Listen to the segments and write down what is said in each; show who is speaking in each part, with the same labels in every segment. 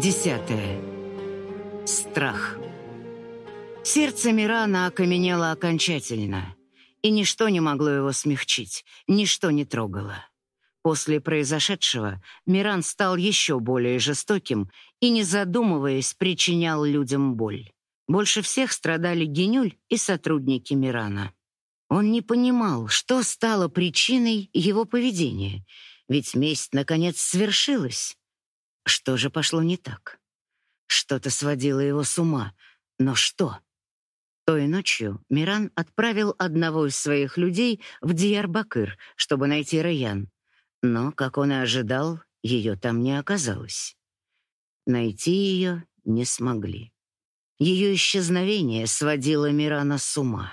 Speaker 1: Десятое. Страх. Сердце Мирана окаменело окончательно, и ничто не могло его смягчить, ничто не трогало. После произошедшего Миран стал еще более жестоким и, не задумываясь, причинял людям боль. Больше всех страдали Генюль и сотрудники Мирана. Он не понимал, что стало причиной его поведения, ведь месть, наконец, свершилась. Что же пошло не так? Что-то сводило его с ума, но что? Той ночью Миран отправил одного из своих людей в Диярбакыр, чтобы найти Раян. Но, как он и ожидал, ее там не оказалось. Найти ее не смогли. Ее исчезновение сводило Мирана с ума.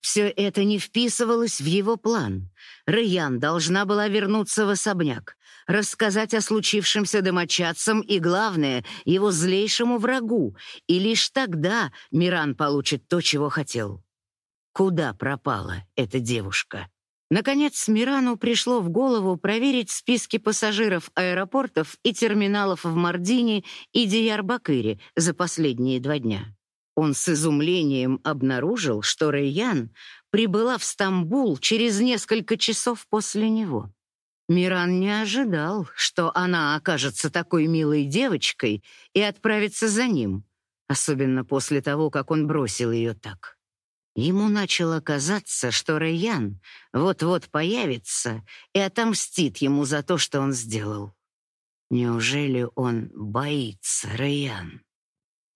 Speaker 1: Все это не вписывалось в его план. Раян должна была вернуться в особняк, рассказать о случившемся домочадцам и, главное, его злейшему врагу, и лишь тогда Миран получит то, чего хотел. Куда пропала эта девушка? Наконец, Мирану пришло в голову проверить списки пассажиров аэропортов и терминалов в Мардине и Диярбакыре за последние два дня. Он с изумлением обнаружил, что Рейян прибыла в Стамбул через несколько часов после него. Миран не ожидал, что она окажется такой милой девочкой и отправится за ним, особенно после того, как он бросил ее так. Ему начало казаться, что Райан вот-вот появится и отомстит ему за то, что он сделал. Неужели он боится Райан?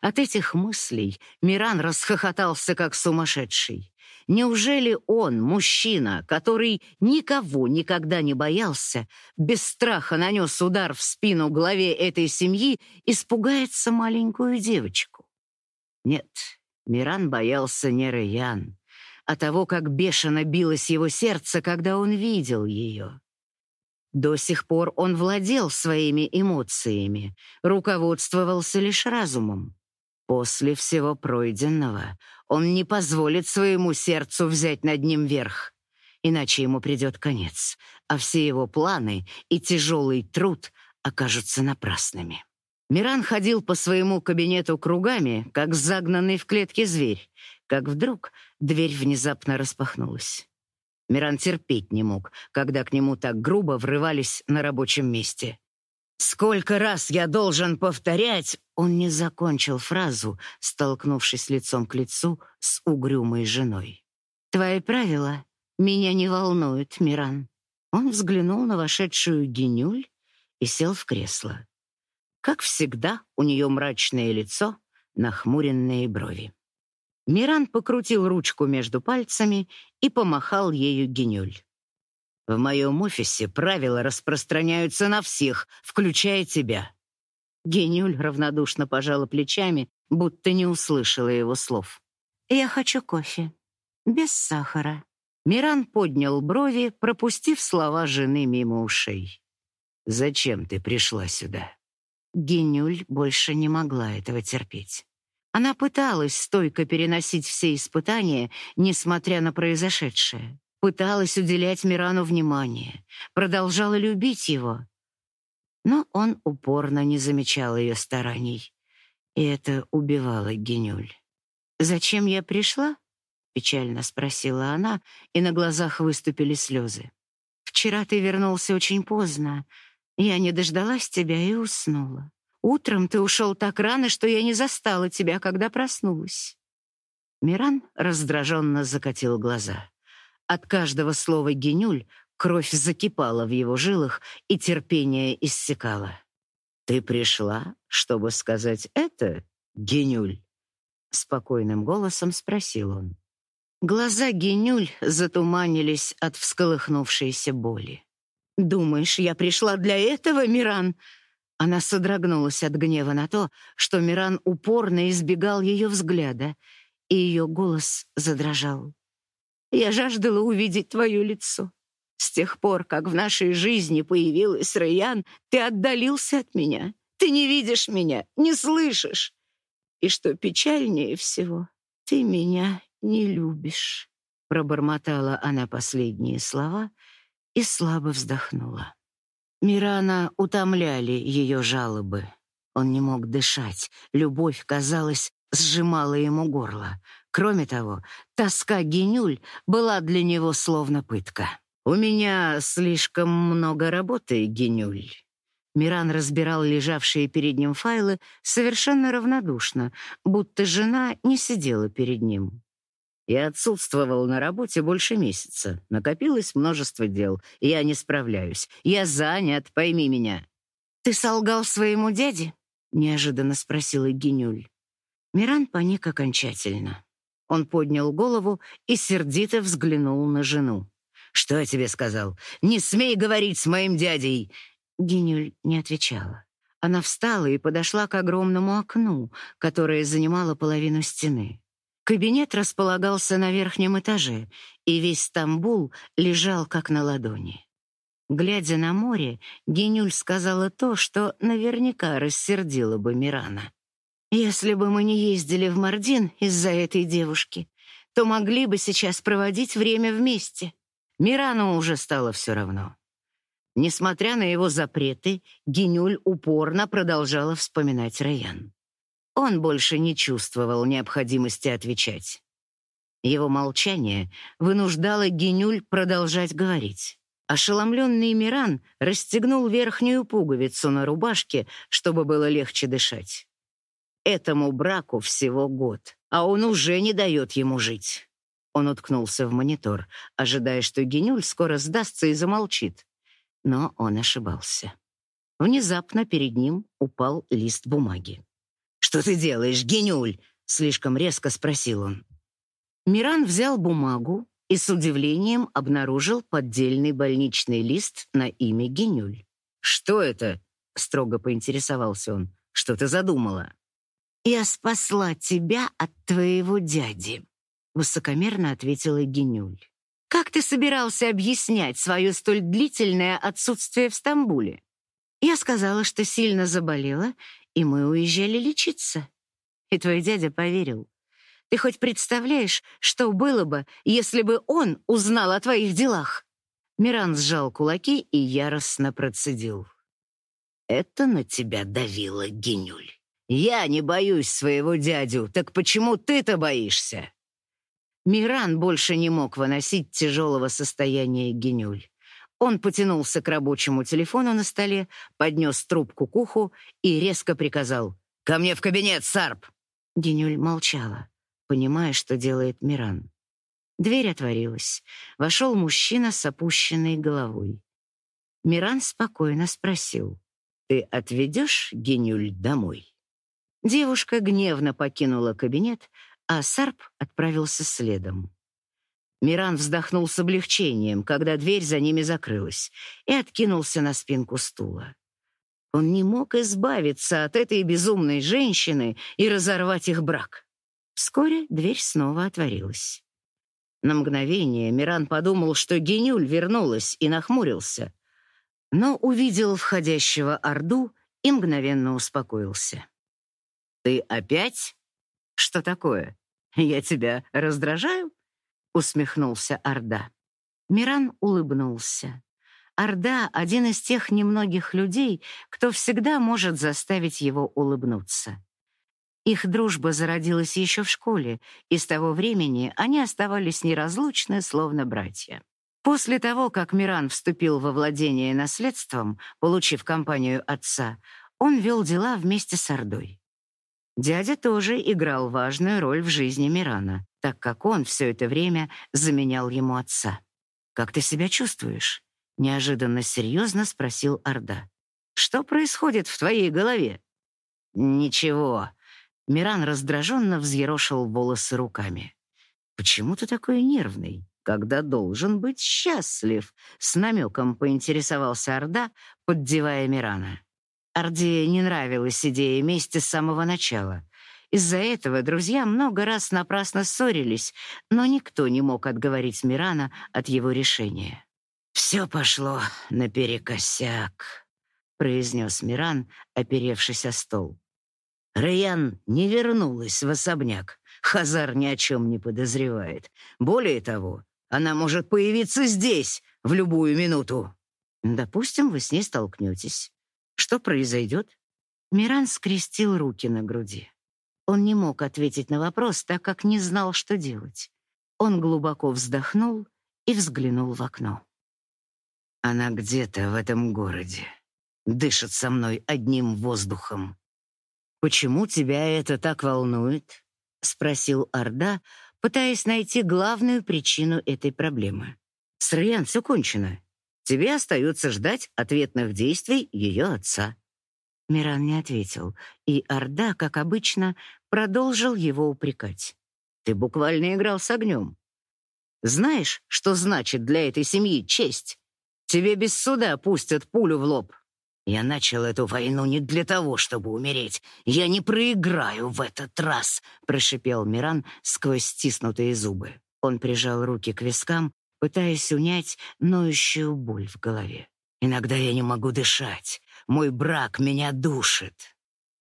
Speaker 1: От этих мыслей Миран расхохотался как сумасшедший. Неужели он, мужчина, который никого никогда не боялся, без страха нанес удар в спину главе этой семьи, испугается маленькую девочку? Нет, Миран боялся не Раян, а того, как бешено билось его сердце, когда он видел ее. До сих пор он владел своими эмоциями, руководствовался лишь разумом. После всего пройденного он не позволит своему сердцу взять над ним верх, иначе ему придет конец, а все его планы и тяжелый труд окажутся напрасными. Миран ходил по своему кабинету кругами, как загнанный в клетке зверь, как вдруг дверь внезапно распахнулась. Миран терпеть не мог, когда к нему так грубо врывались на рабочем месте. Сколько раз я должен повторять, он не закончил фразу, столкнувшись лицом к лицу с угрюмой женой. Твои правила меня не волнуют, Миран. Он взглянул на вошедшую Генюль и сел в кресло. Как всегда, у нее мрачное лицо, нахмуренные брови. Миран покрутил ручку между пальцами и помахал ею Генюль. В моем офисе правила распространяются на всех, включая тебя». Генюль равнодушно пожала плечами, будто не услышала его слов. «Я хочу кофе. Без сахара». Миран поднял брови, пропустив слова жены мимо ушей. «Зачем ты пришла сюда?» Генюль больше не могла этого терпеть. Она пыталась стойко переносить все испытания, несмотря на произошедшее пыталась уделять Мирану внимание, продолжала любить его. Но он упорно не замечал ее стараний, и это убивало Генюль. «Зачем я пришла?» — печально спросила она, и на глазах выступили слезы. «Вчера ты вернулся очень поздно. Я не дождалась тебя и уснула. Утром ты ушел так рано, что я не застала тебя, когда проснулась». Миран раздраженно закатил глаза. От каждого слова «генюль» кровь закипала в его жилах, и терпение иссякало. «Ты пришла, чтобы сказать это, генюль?» Спокойным голосом спросил он. Глаза Генюль затуманились от всколыхнувшейся боли. «Думаешь, я пришла для этого, Миран?» Она содрогнулась от гнева на то, что Миран упорно избегал ее взгляда, и ее голос задрожал. Я жаждала увидеть твое лицо. С тех пор, как в нашей жизни появилась Райан, ты отдалился от меня. Ты не видишь меня, не слышишь. И что печальнее всего, ты меня не любишь. Пробормотала она последние слова и слабо вздохнула. Мирана утомляли ее жалобы. Он не мог дышать. Любовь, казалось, сжимала ему горло. Кроме того, тоска Генюль была для него словно пытка. «У меня слишком много работы, Генюль». Миран разбирал лежавшие перед ним файлы совершенно равнодушно, будто жена не сидела перед ним. Я отсутствовал на работе больше месяца. Накопилось множество дел. Я не справляюсь. Я занят, пойми меня. Ты солгал своему дяде? неожиданно спросила Гинюль. Миран паник окончательно. Он поднял голову и сердито взглянул на жену. Что я тебе сказал? Не смей говорить с моим дядей. Гинюль не отвечала. Она встала и подошла к огромному окну, которое занимало половину стены. Кабинет располагался на верхнем этаже, и весь Стамбул лежал как на ладони. Глядя на море, Генюль сказала то, что наверняка рассердило бы Мирана. «Если бы мы не ездили в Мардин из-за этой девушки, то могли бы сейчас проводить время вместе». Мирану уже стало все равно. Несмотря на его запреты, Генюль упорно продолжала вспоминать Раян. Он больше не чувствовал необходимости отвечать. Его молчание вынуждало Генюль продолжать говорить. Ошеломленный Миран расстегнул верхнюю пуговицу на рубашке, чтобы было легче дышать. Этому браку всего год, а он уже не дает ему жить. Он уткнулся в монитор, ожидая, что Генюль скоро сдастся и замолчит. Но он ошибался. Внезапно перед ним упал лист бумаги. «Что ты делаешь, Генюль?» — слишком резко спросил он. Миран взял бумагу и с удивлением обнаружил поддельный больничный лист на имя Генюль. «Что это?» — строго поинтересовался он. «Что ты задумала?» «Я спасла тебя от твоего дяди», — высокомерно ответила Генюль. «Как ты собирался объяснять свое столь длительное отсутствие в Стамбуле?» Я сказала, что сильно заболела и мы уезжали лечиться. И твой дядя поверил. Ты хоть представляешь, что было бы, если бы он узнал о твоих делах?» Миран сжал кулаки и яростно процедил. «Это на тебя давило, Генюль. Я не боюсь своего дядю, так почему ты-то боишься?» Миран больше не мог выносить тяжелого состояния Генюль. Он потянулся к рабочему телефону на столе, поднес трубку к уху и резко приказал «Ко мне в кабинет, Сарп!» Генюль молчала, понимая, что делает Миран. Дверь отворилась. Вошел мужчина с опущенной головой. Миран спокойно спросил «Ты отведешь Генюль домой?» Девушка гневно покинула кабинет, а Сарп отправился следом. Миран вздохнул с облегчением, когда дверь за ними закрылась, и откинулся на спинку стула. Он не мог избавиться от этой безумной женщины и разорвать их брак. Вскоре дверь снова отворилась. На мгновение Миран подумал, что Генюль вернулась, и нахмурился, но увидел входящего Орду и мгновенно успокоился. «Ты опять? Что такое? Я тебя раздражаю?» усмехнулся Орда. Миран улыбнулся. Орда — один из тех немногих людей, кто всегда может заставить его улыбнуться. Их дружба зародилась еще в школе, и с того времени они оставались неразлучны, словно братья. После того, как Миран вступил во владение наследством, получив компанию отца, он вел дела вместе с Ордой. Дядя тоже играл важную роль в жизни Мирана, так как он все это время заменял ему отца. «Как ты себя чувствуешь?» — неожиданно серьезно спросил Орда. «Что происходит в твоей голове?» «Ничего». Миран раздраженно взъерошил волосы руками. «Почему ты такой нервный, когда должен быть счастлив?» С намеком поинтересовался Орда, поддевая Мирана. Орде не нравилась идея мести с самого начала. Из-за этого друзья много раз напрасно ссорились, но никто не мог отговорить Мирана от его решения. «Все пошло наперекосяк», — произнес Миран, оперевшись о стол. Раян не вернулась в особняк. Хазар ни о чем не подозревает. Более того, она может появиться здесь в любую минуту. Допустим, вы с ней столкнетесь. Что произойдет? Миран скрестил руки на груди. Он не мог ответить на вопрос, так как не знал, что делать. Он глубоко вздохнул и взглянул в окно. Она где-то в этом городе. Дышит со мной одним воздухом. Почему тебя это так волнует? спросил Арда, пытаясь найти главную причину этой проблемы. С Райан все кончено. Тебе остается ждать ответных действий ее отца. Миран не ответил, и Арда, как обычно, продолжил его упрекать. Ты буквально играл с огнем. Знаешь, что значит для этой семьи честь? Тебе без суда пустят пулю в лоб. Я начал эту войну не для того, чтобы умереть. Я не проиграю в этот раз, прошипел Миран сквозь стиснутые зубы. Он прижал руки к вискам, пытаясь унять ноющую боль в голове. Иногда я не могу дышать. Мой брак меня душит.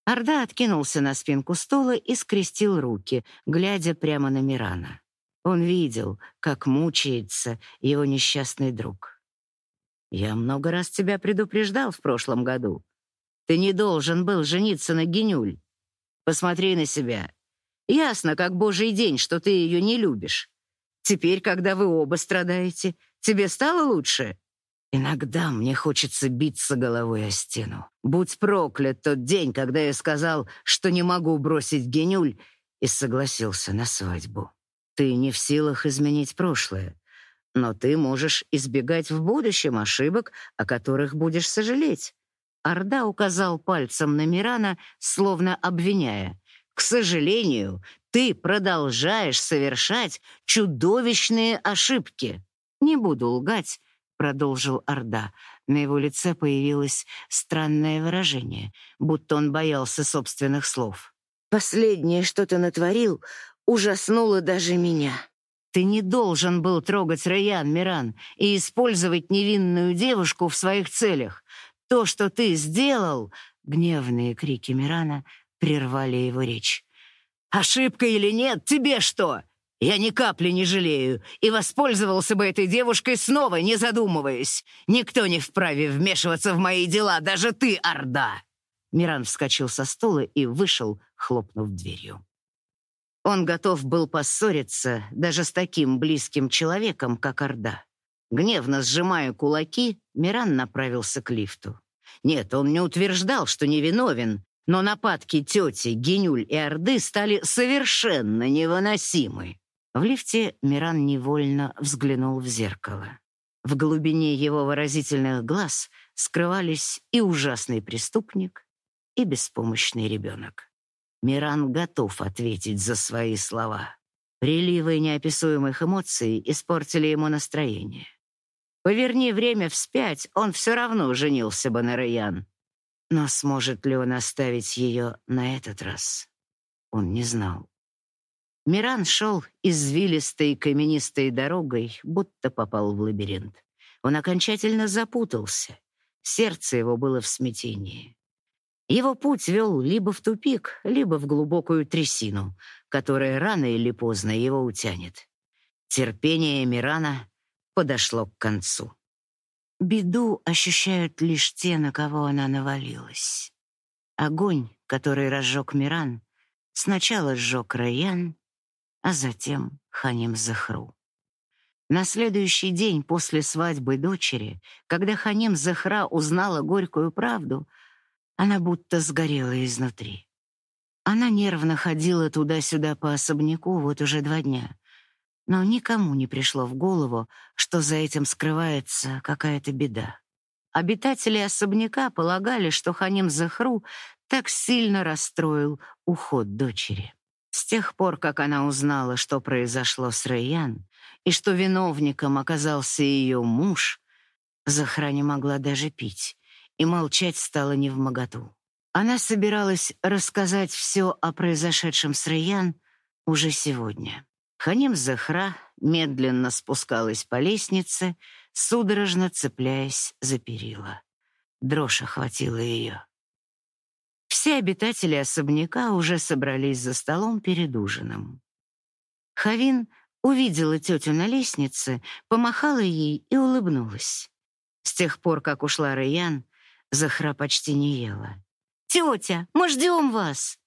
Speaker 1: Арда откинулся на спинку стула и скрестил руки, глядя прямо на Мирана. Он видел, как мучается его несчастный друг. Я много раз тебя предупреждал в прошлом году. Ты не должен был жениться на Генюль. Посмотри на себя. Ясно, как божий день, что ты ее не любишь. Теперь, когда вы оба страдаете, тебе стало лучше? Иногда мне хочется биться головой о стену. Будь проклят тот день, когда я сказал, что не могу бросить Генюль, и согласился на свадьбу. Ты не в силах изменить прошлое, но ты можешь избегать в будущем ошибок, о которых будешь сожалеть. Арда указал пальцем на Мирана, словно обвиняя. К сожалению, ты продолжаешь совершать чудовищные ошибки. Не буду лгать, продолжил Арда. На его лице появилось странное выражение, будто он боялся собственных слов. Последнее, что ты натворил, ужаснуло даже меня. Ты не должен был трогать Райан, Миран, и использовать невинную девушку в своих целях. То, что ты сделал, гневные крики Мирана прервали его речь. Ошибка или нет, тебе что? Я ни капли не жалею и воспользовался бы этой девушкой снова, не задумываясь. Никто не вправе вмешиваться в мои дела, даже ты, Орда!» Миран вскочил со стула и вышел, хлопнув дверью. Он готов был поссориться даже с таким близким человеком, как Орда. Гневно сжимая кулаки, Миран направился к лифту. Нет, он не утверждал, что невиновен, но нападки тети, Генюль и Орды стали совершенно невыносимы. В лифте Миран невольно взглянул в зеркало. В глубине его выразительных глаз скрывались и ужасный преступник, и беспомощный ребенок. Миран готов ответить за свои слова. Приливы неописуемых эмоций испортили ему настроение. Поверни время вспять, он все равно женился бы на Раян. Но сможет ли он оставить ее на этот раз? Он не знал. Миран шел извилистой каменистой дорогой, будто попал в лабиринт. Он окончательно запутался. Сердце его было в смятении. Его путь вел либо в тупик, либо в глубокую трясину, которая рано или поздно его утянет. Терпение Мирана подошло к концу. Беду ощущают лишь те, на кого она навалилась. Огонь, который разжег Миран, сначала сжег Райан, а затем Ханим Захру. На следующий день после свадьбы дочери, когда Ханим Захра узнала горькую правду, она будто сгорела изнутри. Она нервно ходила туда-сюда по особняку вот уже два дня, но никому не пришло в голову, что за этим скрывается какая-то беда. Обитатели особняка полагали, что Ханим Захру так сильно расстроил уход дочери. С тех пор, как она узнала, что произошло с Рэйян, и что виновником оказался ее муж, Захра не могла даже пить, и молчать стало невмоготу. Она собиралась рассказать все о произошедшем с Рэйян уже сегодня. Ханим Захра медленно спускалась по лестнице, судорожно цепляясь за перила. Дрожь охватила ее. Все обитатели особняка уже собрались за столом перед ужином. Хавин увидела тетю на лестнице, помахала ей и улыбнулась. С тех пор, как ушла Райан, Захра почти не ела. Тетя, мы ждем вас!»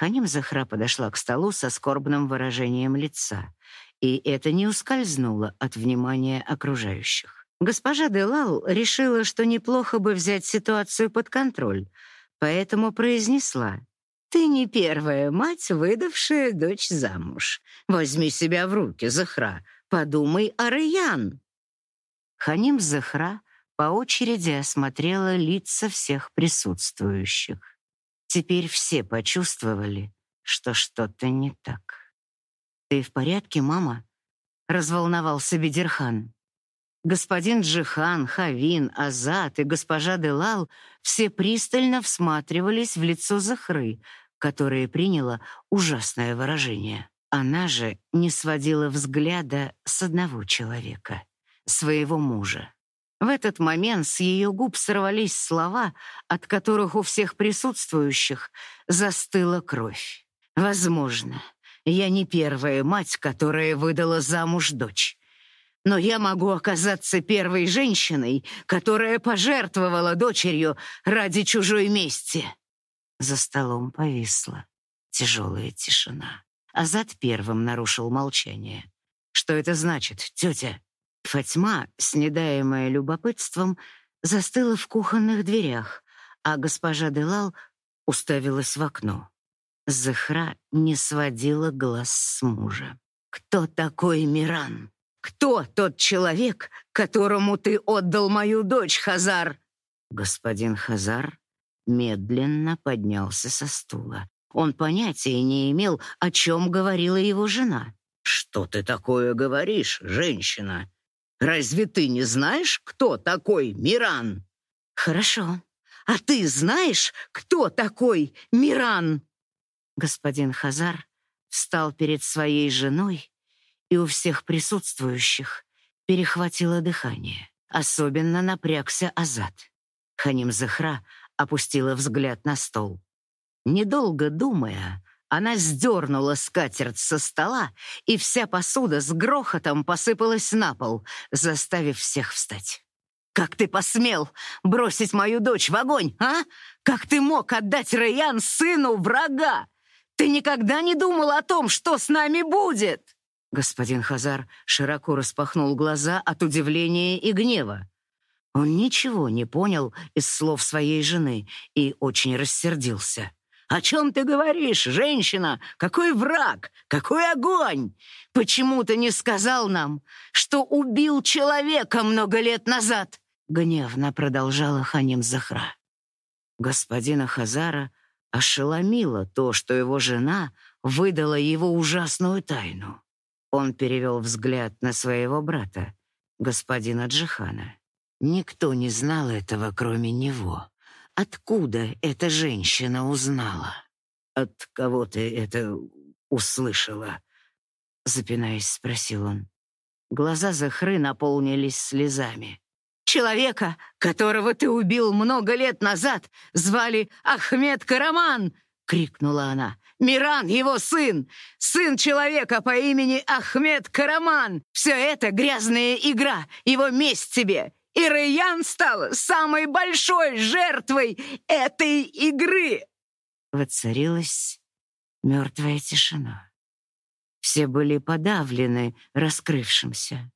Speaker 1: Ханим Захра подошла к столу со скорбным выражением лица, и это не ускользнуло от внимания окружающих. Госпожа Делал решила, что неплохо бы взять ситуацию под контроль, поэтому произнесла: «Ты не первая мать, выдавшая дочь замуж. Возьми себя в руки, Захра. Подумай о Раян». Ханим Захра по очереди осмотрела лица всех присутствующих. Теперь все почувствовали, что что-то не так. «Ты в порядке, мама?» — разволновался Бедерхан. Господин Джихан, Хавин, Азат и госпожа Делал все пристально всматривались в лицо Захры, которое приняло ужасное выражение. Она же не сводила взгляда с одного человека, своего мужа. В этот момент с ее губ сорвались слова, от которых у всех присутствующих застыла кровь. Возможно, я не первая мать, которая выдала замуж дочь но я могу оказаться первой женщиной, которая пожертвовала дочерью ради чужой мести. За столом повисла тяжелая тишина. Азат первым нарушил молчание. Что это значит, тетя? Фатьма, снедаемая любопытством, застыла в кухонных дверях, а госпожа Делал уставилась в окно. Захра не сводила глаз с мужа. Кто такой Миран? Кто тот человек, которому ты отдал мою дочь, Хазар? Господин Хазар медленно поднялся со стула. Он понятия не имел, о чем говорила его жена. Что ты такое говоришь, женщина? Разве ты не знаешь, кто такой Миран? Хорошо. А ты знаешь, кто такой Миран? Господин Хазар встал перед своей женой и у всех присутствующих перехватило дыхание. Особенно напрягся Азат. Ханим Захра опустила взгляд на стол. Недолго думая, она сдернула скатерть со стола, и вся посуда с грохотом посыпалась на пол, заставив всех встать. «Как ты посмел бросить мою дочь в огонь, а? Как ты мог отдать Раян сыну врага? Ты никогда не думал о том, что с нами будет?» Господин Хазар широко распахнул глаза от удивления и гнева. Он ничего не понял из слов своей жены и очень рассердился. «О чем ты говоришь, женщина? Какой враг? Какой огонь? Почему ты не сказал нам, что убил человека много лет назад?» Гневно продолжала Ханим Захра. Господина Хазара ошеломило то, что его жена выдала его ужасную тайну. Он перевел взгляд на своего брата, господина Джихана. Никто не знал этого, кроме него. Откуда эта женщина узнала? От кого ты это услышала? Запинаясь, спросил он. Глаза Захры наполнились слезами. Человека, которого ты убил много лет назад, звали Ахмед Караман, крикнула она. Миран, его сын, сын человека по имени Ахмед Караман. Все это грязная игра, его месть тебе. И Райян стала самой большой жертвой этой игры. Воцарилась мертвая тишина. Все были подавлены раскрывшимся.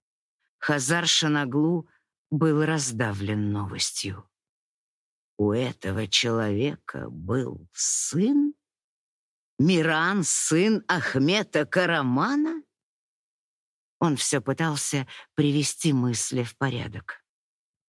Speaker 1: Хазар Шанаглу был раздавлен новостью. У этого человека был сын? Миран, сын Ахмета Карамана? Он все пытался привести мысли в порядок.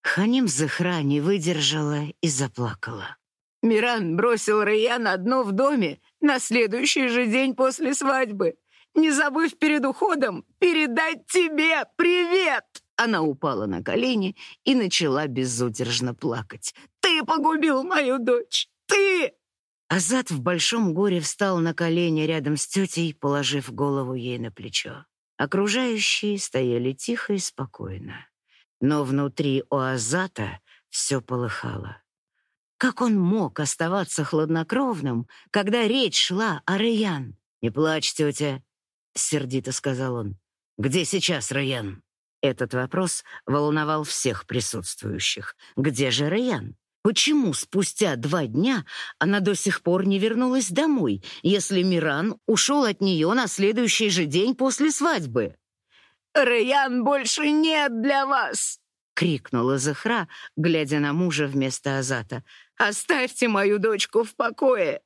Speaker 1: Ханим Захра не выдержала и заплакала. Миран бросил Раян одну в доме на следующий же день после свадьбы, не забыв перед уходом передать тебе привет. Она упала на колени и начала безудержно плакать. «Ты погубил мою дочь! Ты!» Азат в большом горе встал на колени рядом с тетей, положив голову ей на плечо. Окружающие стояли тихо и спокойно. Но внутри у Азата все полыхало. Как он мог оставаться хладнокровным, когда речь шла о Раян? «Не плачь, тетя», — сердито сказал он. «Где сейчас Раян?» Этот вопрос волновал всех присутствующих. «Где же Раян? Почему спустя два дня она до сих пор не вернулась домой, если Миран ушел от нее на следующий же день после свадьбы?
Speaker 2: «Раян больше нет для вас!» — крикнула Захра, глядя на мужа вместо Азата. «Оставьте мою дочку в покое!»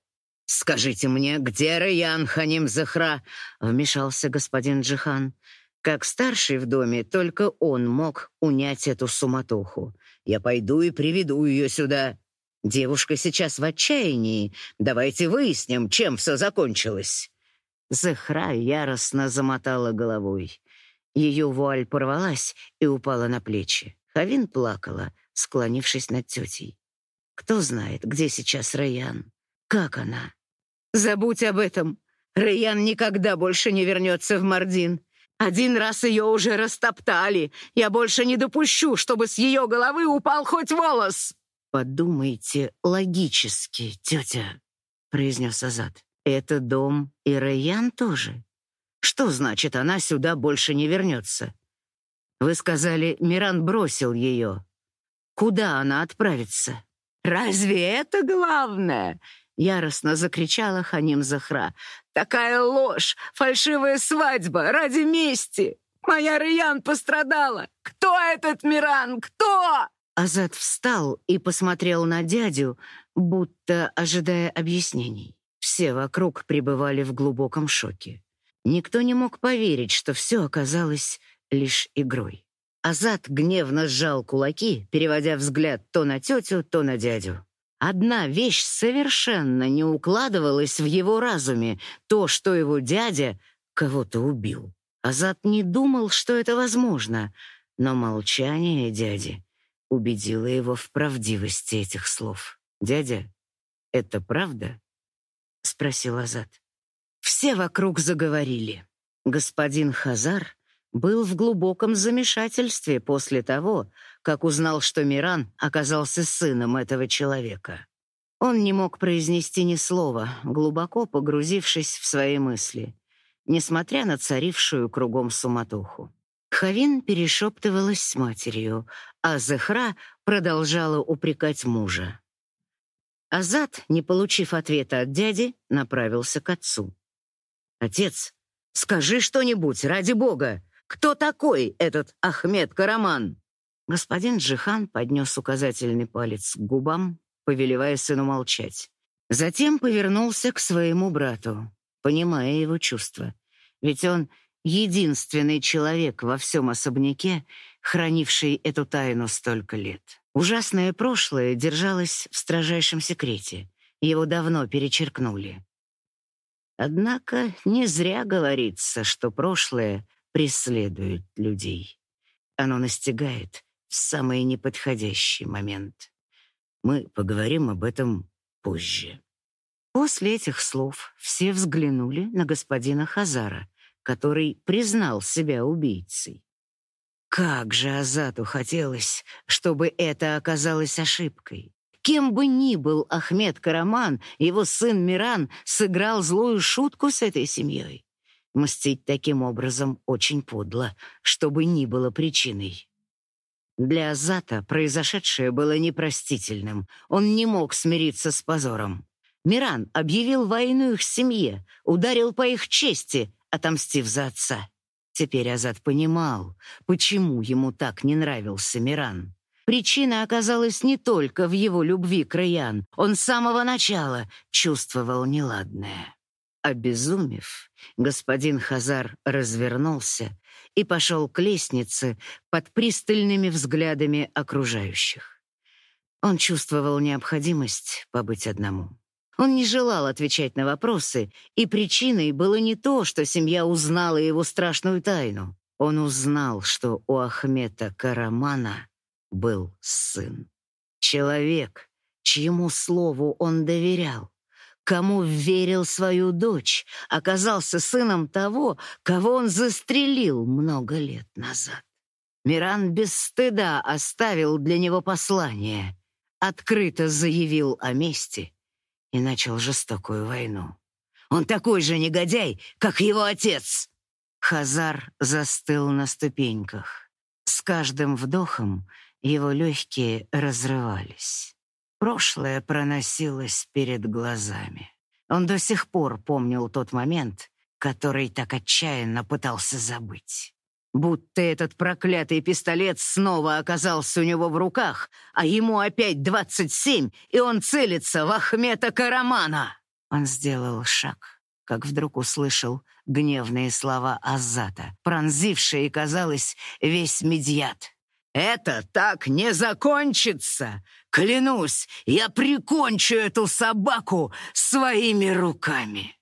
Speaker 1: «Скажите мне, где Раян Ханим Захра?» — вмешался господин Джихан. Как старший в доме, только он мог унять эту суматоху. «Я пойду и приведу ее сюда. Девушка сейчас в отчаянии. Давайте выясним, чем все закончилось». Захра яростно замотала головой. Ее вуаль порвалась и упала на плечи. Хавин плакала, склонившись над тетей. Кто знает, где сейчас Раян? Как она? Забудь об этом. Рэйян никогда больше не вернется в Мардин. Один раз ее уже растоптали. Я больше не допущу, чтобы с ее головы упал хоть волос. Подумайте логически, тетя, произнес Азат. Это дом и Рэйян тоже. Что значит, она сюда больше не вернется? Вы сказали, Миран бросил ее. Куда она отправится?
Speaker 2: Разве это главное? Яростно закричала Ханим Захра. «Такая ложь! Фальшивая свадьба! Ради мести! Моя Раян пострадала! Кто этот Миран? Кто?»
Speaker 1: Азат встал и посмотрел на дядю, будто ожидая объяснений. Все вокруг пребывали в глубоком шоке. Никто не мог поверить, что все оказалось лишь игрой. Азат гневно сжал кулаки, переводя взгляд то на тетю, то на дядю. Одна вещь совершенно не укладывалась в его разуме — то, что его дядя кого-то убил. Азат не думал, что это возможно, но молчание дяди убедило его в правдивости этих слов. «Дядя, это правда?» — спросил Азат. Все вокруг заговорили. Господин Хазар был в глубоком замешательстве после того, как узнал, что Миран оказался сыном этого человека. Он не мог произнести ни слова, глубоко погрузившись в свои мысли, несмотря на царившую кругом суматоху. Хавин перешептывалась с матерью, а Захра продолжала упрекать мужа. Азат, не получив ответа от дяди, направился к отцу. «Отец, скажи что-нибудь, ради бога! Кто такой этот Ахмед Караман?» Господин Джихан поднес указательный палец к губам, повелевая сыну молчать. Затем повернулся к своему брату, понимая его чувства. Ведь он единственный человек во всем особняке, хранивший эту тайну столько лет. Ужасное прошлое держалось в строжайшем секрете. Его давно перечеркнули. Однако не зря говорится, что прошлое преследует людей. Оно настигает в самый неподходящий момент. Мы поговорим об этом позже. После этих слов все взглянули на господина Хазара, который признал себя убийцей. Как же Азату хотелось, чтобы это оказалось ошибкой. Кем бы ни был Ахмед Караман, его сын Миран сыграл злую шутку с этой семьей. Мстить таким образом очень подло, чтобы ни было причиной. Для Азата произошедшее было непростительным. Он не мог смириться с позором. Миран объявил войну их семье, ударил по их чести, отомстив за отца. Теперь Азат понимал, почему ему так не нравился Миран. Причина оказалась не только в его любви к Раян. Он с самого начала чувствовал неладное. Обезумев, господин Хазар развернулся и пошел к лестнице под пристальными взглядами окружающих. Он чувствовал необходимость побыть одному. Он не желал отвечать на вопросы, и причиной было не то, что семья узнала его страшную тайну. Он узнал, что у Ахмета Карамана был сын. Человек, чьему слову он доверял кому верил свою дочь, оказался сыном того, кого он застрелил много лет назад. Миран без стыда оставил для него послание, открыто заявил о мести и начал жестокую войну. Он такой же негодяй, как его отец. Хазар застыл на ступеньках. С каждым вдохом его легкие разрывались. Прошлое проносилось перед глазами. Он до сих пор помнил тот момент, который так отчаянно пытался забыть. Будто этот проклятый пистолет снова оказался у него в руках, а ему опять двадцать семь, и он целится в Ахмета Карамана. Он сделал шаг, как вдруг услышал гневные слова Азата, пронзившие, казалось, весь медьят. «Это так не закончится! Клянусь, я прикончу эту собаку своими руками!»